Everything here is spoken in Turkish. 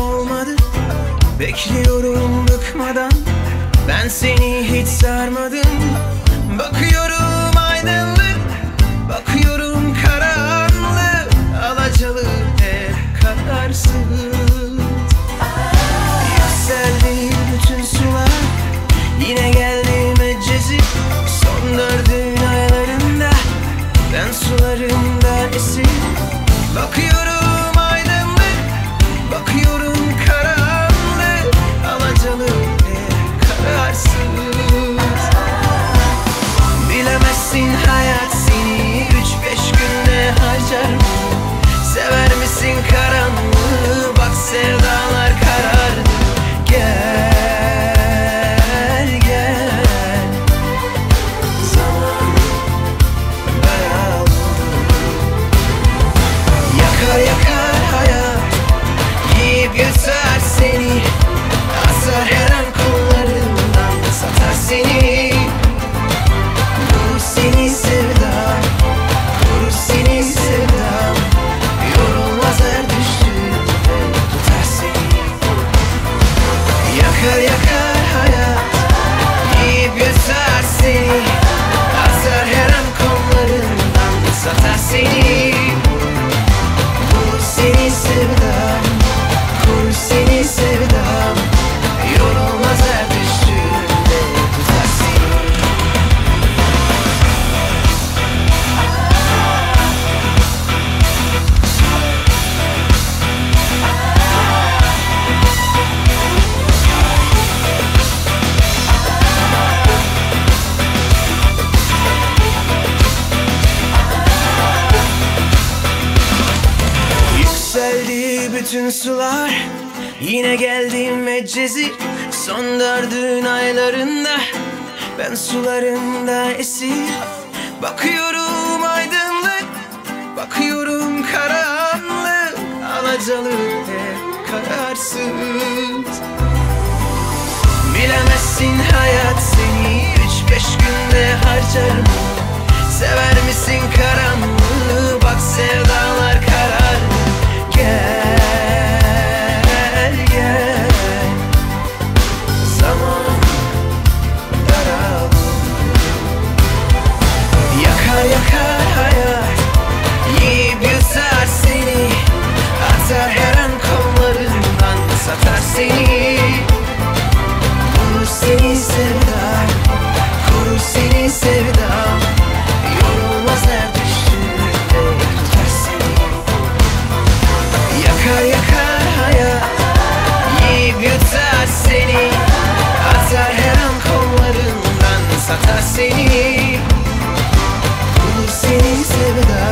olmadı. Bekliyorum bıkmadan. Ben seni hiç sarmadım. Bakıyorum aydınlık. Bakıyorum karanlık. Alacalı ev kadarsın Yükseldi bütün sular. Yine geldi mecezi Son dördün aylarında. Ben sularında esir. Bakıyorum hurry up bütün sular Yine geldim mecezi. Son dördün aylarında Ben sularında esir. Bakıyorum aydınlık Bakıyorum karanlık. Alacalı hep kararsız. Bilemezsin hayat seni Üç beş günde harcar mı? Sever atar seni. Bunu seni sevdan